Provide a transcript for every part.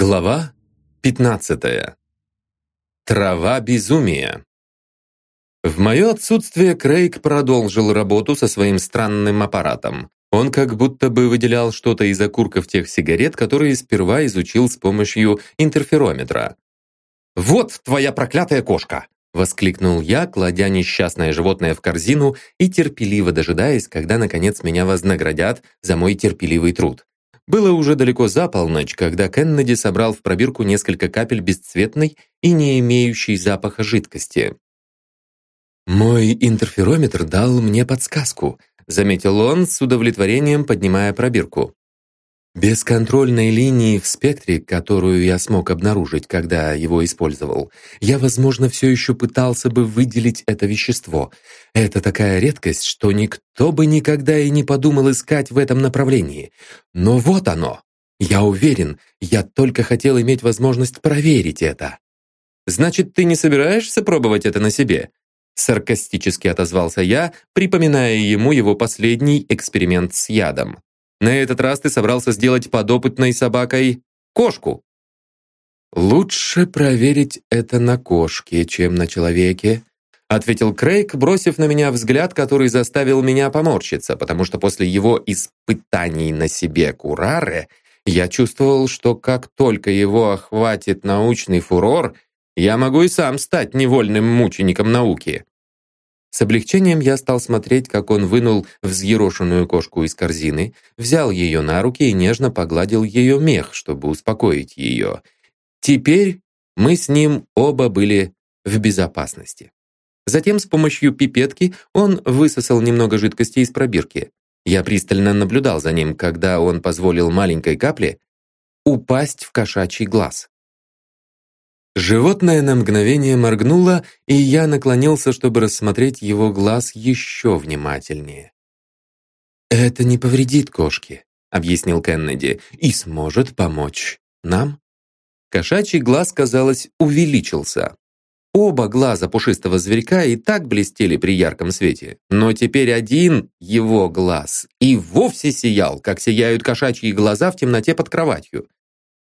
Глава 15. Трава безумия. В мое отсутствие Крейг продолжил работу со своим странным аппаратом. Он как будто бы выделял что-то из окурков тех сигарет, которые сперва изучил с помощью интерферометра. «Вот твоя проклятая кошка!» — воскликнул я, кладя несчастное животное в корзину и терпеливо дожидаясь, когда, наконец, меня вознаградят за мой терпеливый труд. Было уже далеко за полночь, когда Кеннеди собрал в пробирку несколько капель бесцветной и не имеющей запаха жидкости. «Мой интерферометр дал мне подсказку», заметил он с удовлетворением, поднимая пробирку. Без контрольной линии в спектре, которую я смог обнаружить, когда его использовал, я, возможно, все еще пытался бы выделить это вещество. Это такая редкость, что никто бы никогда и не подумал искать в этом направлении. Но вот оно. Я уверен, я только хотел иметь возможность проверить это. «Значит, ты не собираешься пробовать это на себе?» Саркастически отозвался я, припоминая ему его последний эксперимент с ядом. На этот раз ты собрался сделать подопытной собакой кошку. «Лучше проверить это на кошке, чем на человеке», ответил Крейг, бросив на меня взгляд, который заставил меня поморщиться, потому что после его испытаний на себе Кураре я чувствовал, что как только его охватит научный фурор, я могу и сам стать невольным мучеником науки. С облегчением я стал смотреть, как он вынул взъерошенную кошку из корзины, взял ее на руки и нежно погладил ее мех, чтобы успокоить ее. Теперь мы с ним оба были в безопасности. Затем с помощью пипетки он высосал немного жидкости из пробирки. Я пристально наблюдал за ним, когда он позволил маленькой капле упасть в кошачий глаз. Животное на мгновение моргнуло, и я наклонился, чтобы рассмотреть его глаз еще внимательнее. «Это не повредит кошке», — объяснил Кеннеди, «и сможет помочь нам». Кошачий глаз, казалось, увеличился. Оба глаза пушистого зверька и так блестели при ярком свете, но теперь один его глаз и вовсе сиял, как сияют кошачьи глаза в темноте под кроватью.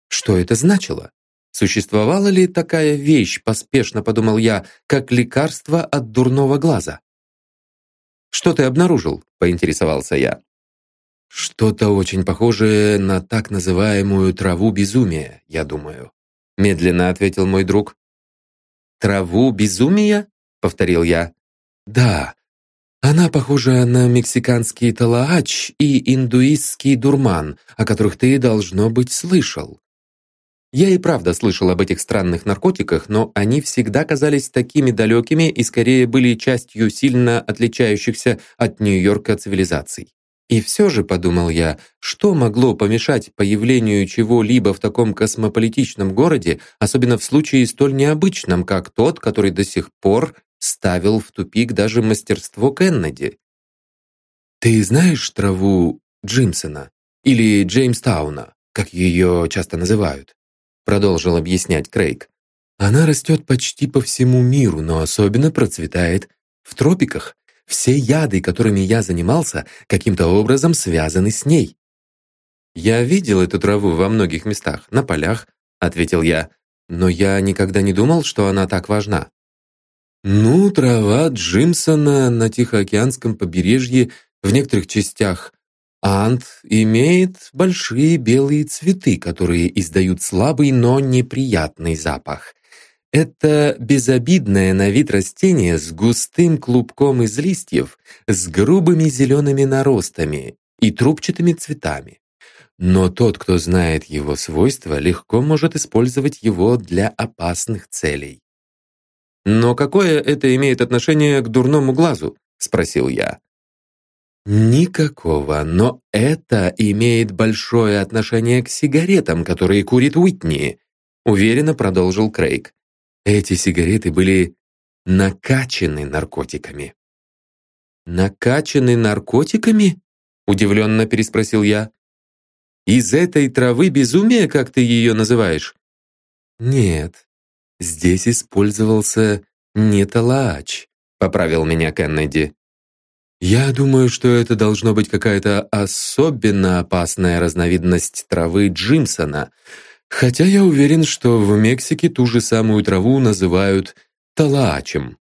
Что это значило? Существовала ли такая вещь, поспешно подумал я, как лекарство от дурного глаза? «Что ты обнаружил?» – поинтересовался я. «Что-то очень похожее на так называемую траву безумия, я думаю», – медленно ответил мой друг. «Траву безумия?» – повторил я. «Да, она похожа на мексиканский талаач и индуистский дурман, о которых ты, должно быть, слышал. Я и правда слышал об этих странных наркотиках, но они всегда казались такими далекими и скорее были частью сильно отличающихся от Нью-Йорка цивилизаций. И все же, подумал я, что могло помешать появлению чего-либо в таком космополитичном городе, особенно в случае столь необычном, как тот, который до сих пор ставил в тупик даже мастерство Кеннеди? «Ты знаешь траву Джимсона? Или Джеймстауна, как ее часто называют?» Продолжил объяснять Крейг. Она растет почти по всему миру, но особенно процветает в тропиках. Все яды, которыми я занимался, каким-то образом связаны с ней. «Я видел эту траву во многих местах, на полях», — ответил я, «но я никогда не думал, что она так важна». «Ну, трава Джимсона на Тихоокеанском побережье в некоторых частях Ант имеет большие белые цветы, которые издают слабый, но неприятный запах. Это безобидное на вид растение с густым клубком из листьев, с грубыми зелеными наростами и трубчатыми цветами. Но тот, кто знает его свойства, легко может использовать его для опасных целей. «Но какое это имеет отношение к дурному глазу?» — спросил я. Никакого, но это имеет большое отношение к сигаретам, которые курит Уитни, уверенно продолжил Крейг. Эти сигареты были накачаны наркотиками. Накачаны наркотиками? Удивленно переспросил я. Из этой травы безумия, как ты ее называешь? Нет, здесь использовался не талаач, поправил меня Кеннеди. Я думаю, что это должно быть какая-то особенно опасная разновидность травы Джимсона. Хотя я уверен, что в Мексике ту же самую траву называют талаачем.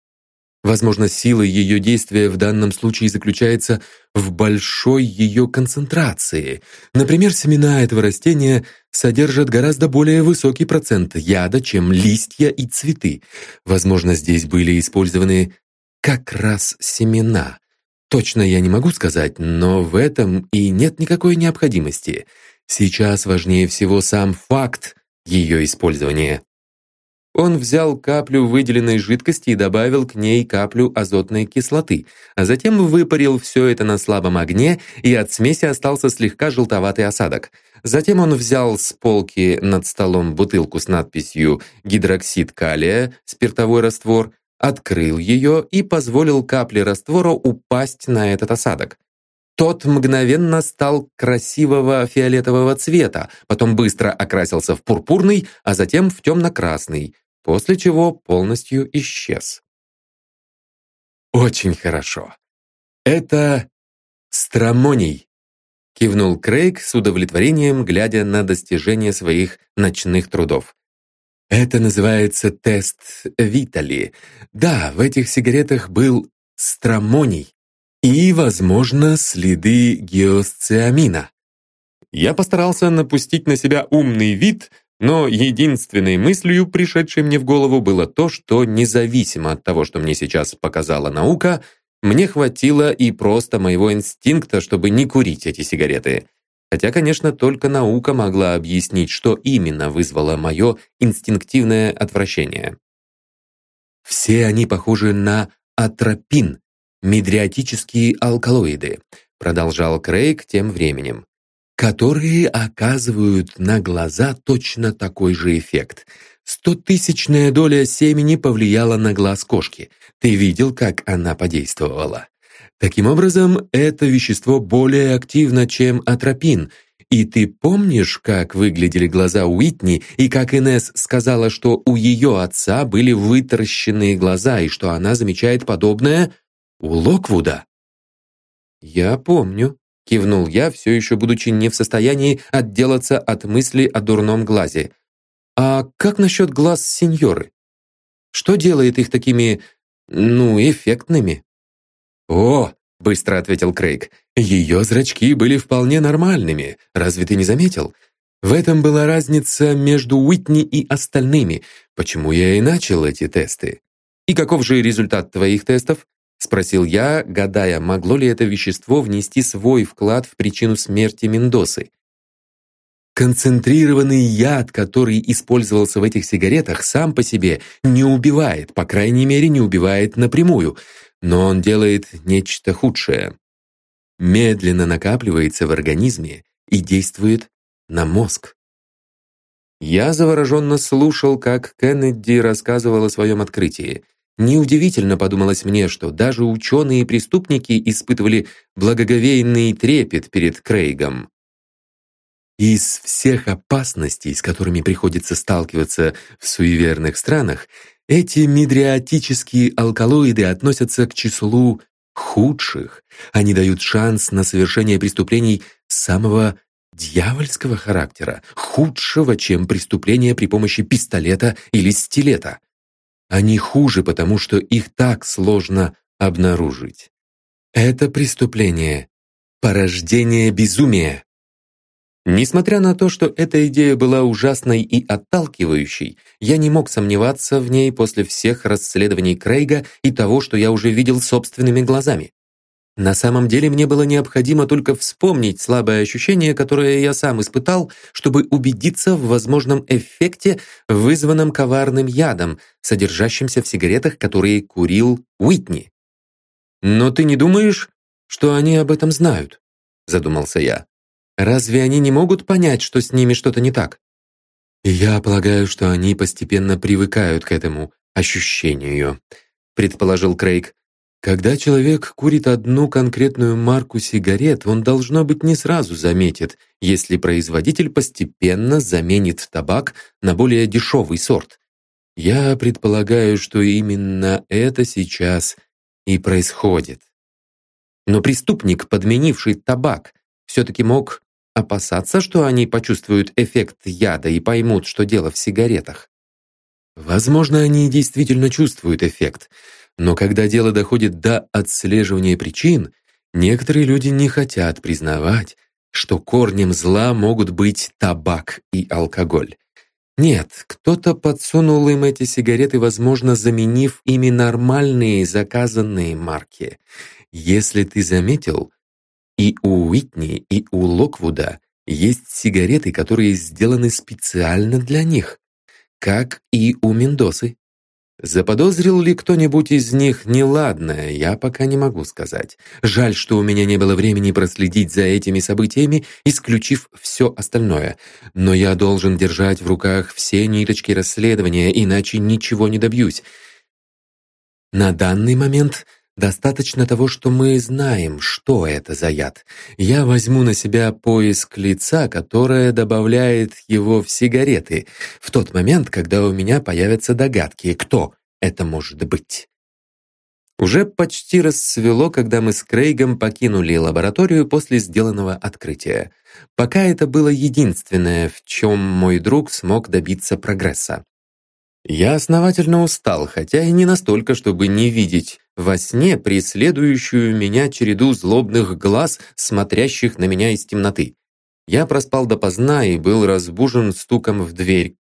Возможно, сила ее действия в данном случае заключается в большой ее концентрации. Например, семена этого растения содержат гораздо более высокий процент яда, чем листья и цветы. Возможно, здесь были использованы как раз семена. Точно я не могу сказать, но в этом и нет никакой необходимости. Сейчас важнее всего сам факт ее использования. Он взял каплю выделенной жидкости и добавил к ней каплю азотной кислоты, а затем выпарил все это на слабом огне, и от смеси остался слегка желтоватый осадок. Затем он взял с полки над столом бутылку с надписью «Гидроксид калия», спиртовой раствор, открыл ее и позволил капле раствора упасть на этот осадок. Тот мгновенно стал красивого фиолетового цвета, потом быстро окрасился в пурпурный, а затем в темно-красный после чего полностью исчез. «Очень хорошо. Это стромоний», — кивнул Крейг с удовлетворением, глядя на достижение своих ночных трудов. «Это называется тест Витали. Да, в этих сигаретах был стромоний и, возможно, следы геосциамина». Я постарался напустить на себя умный вид — но единственной мыслью, пришедшей мне в голову, было то, что независимо от того, что мне сейчас показала наука, мне хватило и просто моего инстинкта, чтобы не курить эти сигареты. Хотя, конечно, только наука могла объяснить, что именно вызвало мое инстинктивное отвращение. Все они похожи на атропин, мидриатические алкалоиды, продолжал Крейг тем временем которые оказывают на глаза точно такой же эффект. Стотысячная доля семени повлияла на глаз кошки. Ты видел, как она подействовала? Таким образом, это вещество более активно, чем атропин. И ты помнишь, как выглядели глаза Уитни, и как Инес сказала, что у ее отца были вытаращенные глаза, и что она замечает подобное у Локвуда? «Я помню», Кивнул я, все еще будучи не в состоянии отделаться от мысли о дурном глазе. «А как насчет глаз сеньоры? Что делает их такими, ну, эффектными?» «О!» — быстро ответил Крейг. «Ее зрачки были вполне нормальными. Разве ты не заметил? В этом была разница между Уитни и остальными, почему я и начал эти тесты. И каков же результат твоих тестов? — спросил я, гадая, могло ли это вещество внести свой вклад в причину смерти Мендосы. Концентрированный яд, который использовался в этих сигаретах, сам по себе не убивает, по крайней мере, не убивает напрямую, но он делает нечто худшее. Медленно накапливается в организме и действует на мозг. Я завороженно слушал, как Кеннеди рассказывал о своем открытии — Неудивительно подумалось мне, что даже ученые и преступники испытывали благоговейный трепет перед Крейгом. Из всех опасностей, с которыми приходится сталкиваться в суеверных странах, эти мидриатические алкалоиды относятся к числу худших. Они дают шанс на совершение преступлений самого дьявольского характера, худшего, чем преступление при помощи пистолета или стилета. Они хуже, потому что их так сложно обнаружить. Это преступление, порождение безумия. Несмотря на то, что эта идея была ужасной и отталкивающей, я не мог сомневаться в ней после всех расследований Крейга и того, что я уже видел собственными глазами. На самом деле мне было необходимо только вспомнить слабое ощущение, которое я сам испытал, чтобы убедиться в возможном эффекте, вызванном коварным ядом, содержащимся в сигаретах, которые курил Уитни. «Но ты не думаешь, что они об этом знают?» – задумался я. «Разве они не могут понять, что с ними что-то не так?» «Я полагаю, что они постепенно привыкают к этому ощущению», – предположил Крейг. Когда человек курит одну конкретную марку сигарет, он, должно быть, не сразу заметит, если производитель постепенно заменит табак на более дешевый сорт. Я предполагаю, что именно это сейчас и происходит. Но преступник, подменивший табак, все-таки мог опасаться, что они почувствуют эффект яда и поймут, что дело в сигаретах? Возможно, они действительно чувствуют эффект, но когда дело доходит до отслеживания причин, некоторые люди не хотят признавать, что корнем зла могут быть табак и алкоголь. Нет, кто-то подсунул им эти сигареты, возможно, заменив ими нормальные заказанные марки. Если ты заметил, и у Уитни, и у Локвуда есть сигареты, которые сделаны специально для них, как и у Мендосы. Заподозрил ли кто-нибудь из них неладное, я пока не могу сказать. Жаль, что у меня не было времени проследить за этими событиями, исключив все остальное. Но я должен держать в руках все ниточки расследования, иначе ничего не добьюсь. На данный момент Достаточно того, что мы знаем, что это за яд. Я возьму на себя поиск лица, которое добавляет его в сигареты, в тот момент, когда у меня появятся догадки, кто это может быть. Уже почти рассвело, когда мы с Крейгом покинули лабораторию после сделанного открытия. Пока это было единственное, в чем мой друг смог добиться прогресса. Я основательно устал, хотя и не настолько, чтобы не видеть во сне преследующую меня череду злобных глаз, смотрящих на меня из темноты. Я проспал допоздна и был разбужен стуком в дверь.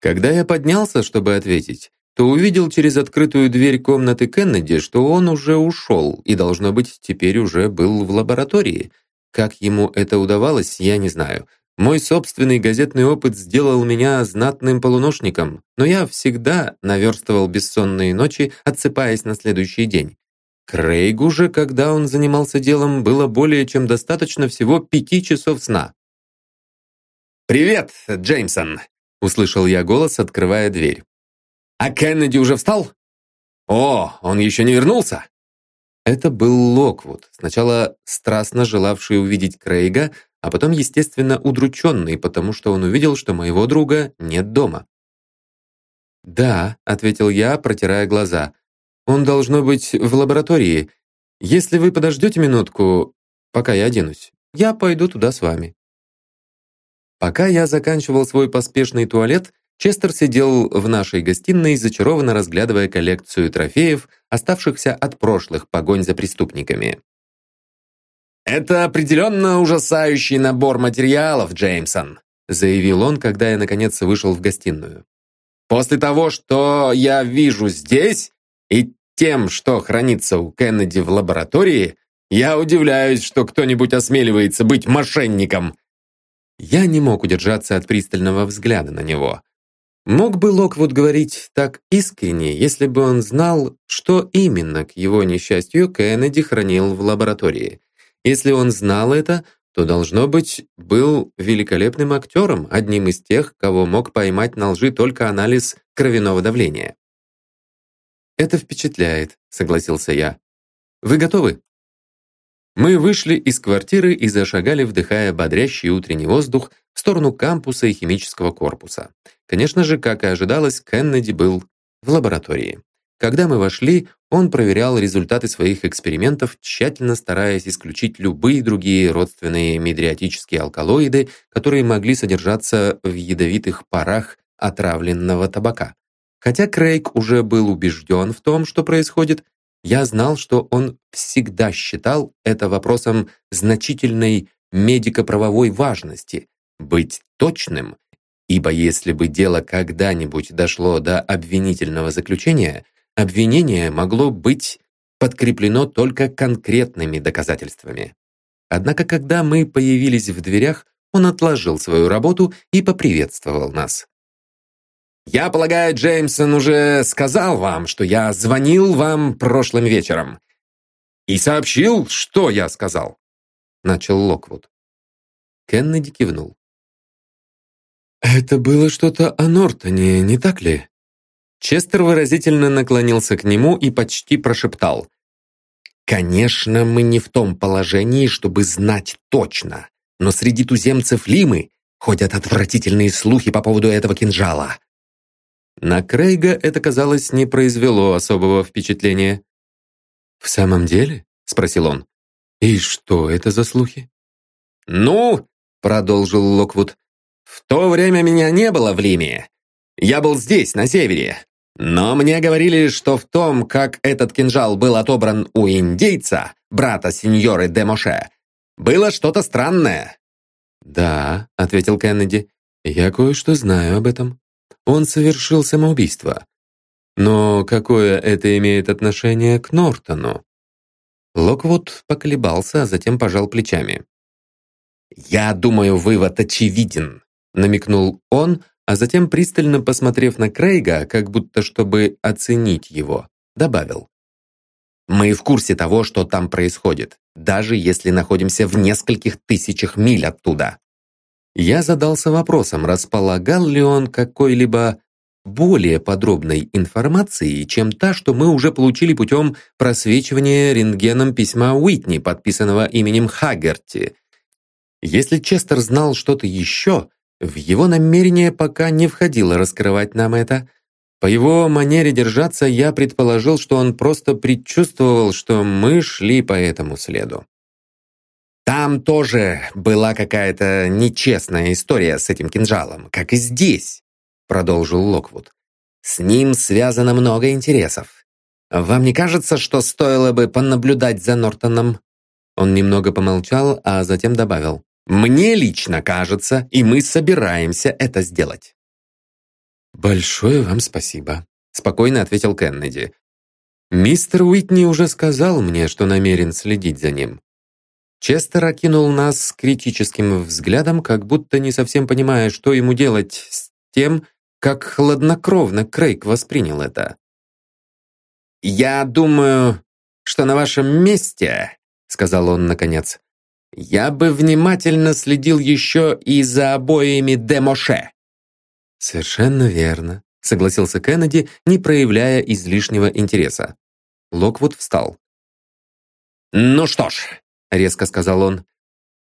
Когда я поднялся, чтобы ответить, то увидел через открытую дверь комнаты Кеннеди, что он уже ушел и, должно быть, теперь уже был в лаборатории. Как ему это удавалось, я не знаю. Мой собственный газетный опыт сделал меня знатным полуношником, но я всегда наверстывал бессонные ночи, отсыпаясь на следующий день. Крейгу же, когда он занимался делом, было более чем достаточно всего пяти часов сна. «Привет, Джеймсон!» — услышал я голос, открывая дверь. «А Кеннеди уже встал? О, он еще не вернулся?» Это был Локвуд, сначала страстно желавший увидеть Крейга, а потом, естественно, удрученный, потому что он увидел, что моего друга нет дома. «Да», — ответил я, протирая глаза. «Он должно быть в лаборатории. Если вы подождете минутку, пока я оденусь, я пойду туда с вами». Пока я заканчивал свой поспешный туалет, Честер сидел в нашей гостиной, зачарованно разглядывая коллекцию трофеев, оставшихся от прошлых погонь за преступниками. «Это определенно ужасающий набор материалов, Джеймсон», заявил он, когда я наконец вышел в гостиную. «После того, что я вижу здесь, и тем, что хранится у Кеннеди в лаборатории, я удивляюсь, что кто-нибудь осмеливается быть мошенником». Я не мог удержаться от пристального взгляда на него. Мог бы Локвуд говорить так искренне, если бы он знал, что именно, к его несчастью, Кеннеди хранил в лаборатории. Если он знал это, то, должно быть, был великолепным актером, одним из тех, кого мог поймать на лжи только анализ кровяного давления. «Это впечатляет», — согласился я. «Вы готовы?» Мы вышли из квартиры и зашагали, вдыхая бодрящий утренний воздух в сторону кампуса и химического корпуса. Конечно же, как и ожидалось, Кеннеди был в лаборатории. Когда мы вошли, он проверял результаты своих экспериментов, тщательно стараясь исключить любые другие родственные медриатические алкалоиды, которые могли содержаться в ядовитых парах отравленного табака. Хотя Крейг уже был убежден в том, что происходит, я знал, что он всегда считал это вопросом значительной медико-правовой важности, быть точным, ибо если бы дело когда-нибудь дошло до обвинительного заключения – обвинение могло быть подкреплено только конкретными доказательствами. Однако, когда мы появились в дверях, он отложил свою работу и поприветствовал нас. «Я полагаю, Джеймсон уже сказал вам, что я звонил вам прошлым вечером. И сообщил, что я сказал», — начал Локвуд. Кеннеди кивнул. «Это было что-то о Нортоне, не так ли?» Честер выразительно наклонился к нему и почти прошептал. «Конечно, мы не в том положении, чтобы знать точно, но среди туземцев Лимы ходят отвратительные слухи по поводу этого кинжала». На Крейга это, казалось, не произвело особого впечатления. «В самом деле?» — спросил он. «И что это за слухи?» «Ну, продолжил Локвуд. «В то время меня не было в Лиме. Я был здесь, на севере. Но мне говорили, что в том, как этот кинжал был отобран у индейца, брата сеньоры де Моше, было что-то странное». «Да», — ответил Кеннеди, — «я кое-что знаю об этом. Он совершил самоубийство. Но какое это имеет отношение к Нортону?» Локвуд поколебался, а затем пожал плечами. «Я думаю, вывод очевиден», — намекнул он, а затем, пристально посмотрев на Крейга, как будто чтобы оценить его, добавил. «Мы в курсе того, что там происходит, даже если находимся в нескольких тысячах миль оттуда». Я задался вопросом, располагал ли он какой-либо более подробной информацией, чем та, что мы уже получили путем просвечивания рентгеном письма Уитни, подписанного именем Хаггерти. Если Честер знал что-то еще, в его намерение пока не входило раскрывать нам это. По его манере держаться я предположил, что он просто предчувствовал, что мы шли по этому следу. Там тоже была какая-то нечестная история с этим кинжалом, как и здесь, продолжил Локвуд. С ним связано много интересов. Вам не кажется, что стоило бы понаблюдать за Нортоном? Он немного помолчал, а затем добавил. Мне лично кажется, и мы собираемся это сделать. «Большое вам спасибо», — спокойно ответил Кеннеди. «Мистер Уитни уже сказал мне, что намерен следить за ним». Честер окинул нас критическим взглядом, как будто не совсем понимая, что ему делать с тем, как хладнокровно Крейг воспринял это. «Я думаю, что на вашем месте», — сказал он наконец, я бы внимательно следил еще и за обоими Демоше. Совершенно верно, согласился Кеннеди, не проявляя излишнего интереса. Локвуд встал. «Ну что ж», — резко сказал он,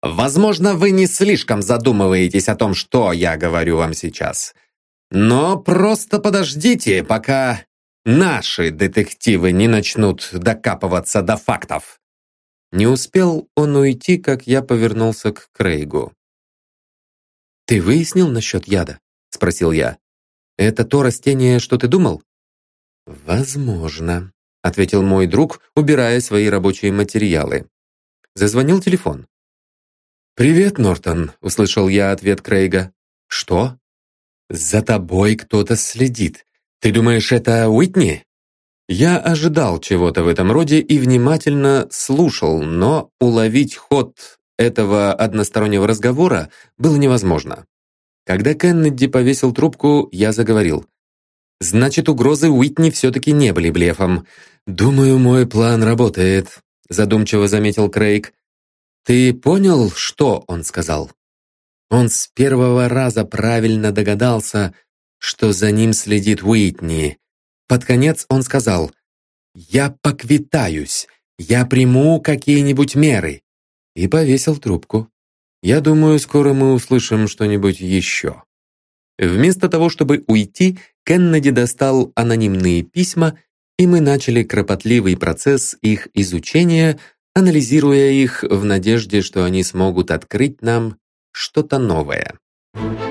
«возможно, вы не слишком задумываетесь о том, что я говорю вам сейчас. Но просто подождите, пока наши детективы не начнут докапываться до фактов. Не успел он уйти, как я повернулся к Крейгу. «Ты выяснил насчет яда?» — спросил я. «Это то растение, что ты думал?» «Возможно», — ответил мой друг, убирая свои рабочие материалы. Зазвонил телефон. «Привет, Нортон», — услышал я ответ Крейга. «Что?» «За тобой кто-то следит. Ты думаешь, это Уитни?» Я ожидал чего-то в этом роде и внимательно слушал, но уловить ход этого одностороннего разговора было невозможно. Когда Кеннеди повесил трубку, я заговорил. «Значит, угрозы Уитни все-таки не были блефом. Думаю, мой план работает», задумчиво заметил Крейг. «Ты понял, что он сказал?» Он с первого раза правильно догадался, что за ним следит Уитни, под конец он сказал «Я поквитаюсь, я приму какие-нибудь меры» и повесил трубку. Я думаю, скоро мы услышим что-нибудь еще. Вместо того, чтобы уйти, Кеннеди достал анонимные письма, и мы начали кропотливый процесс их изучения, анализируя их в надежде, что они смогут открыть нам что-то новое. Thank you.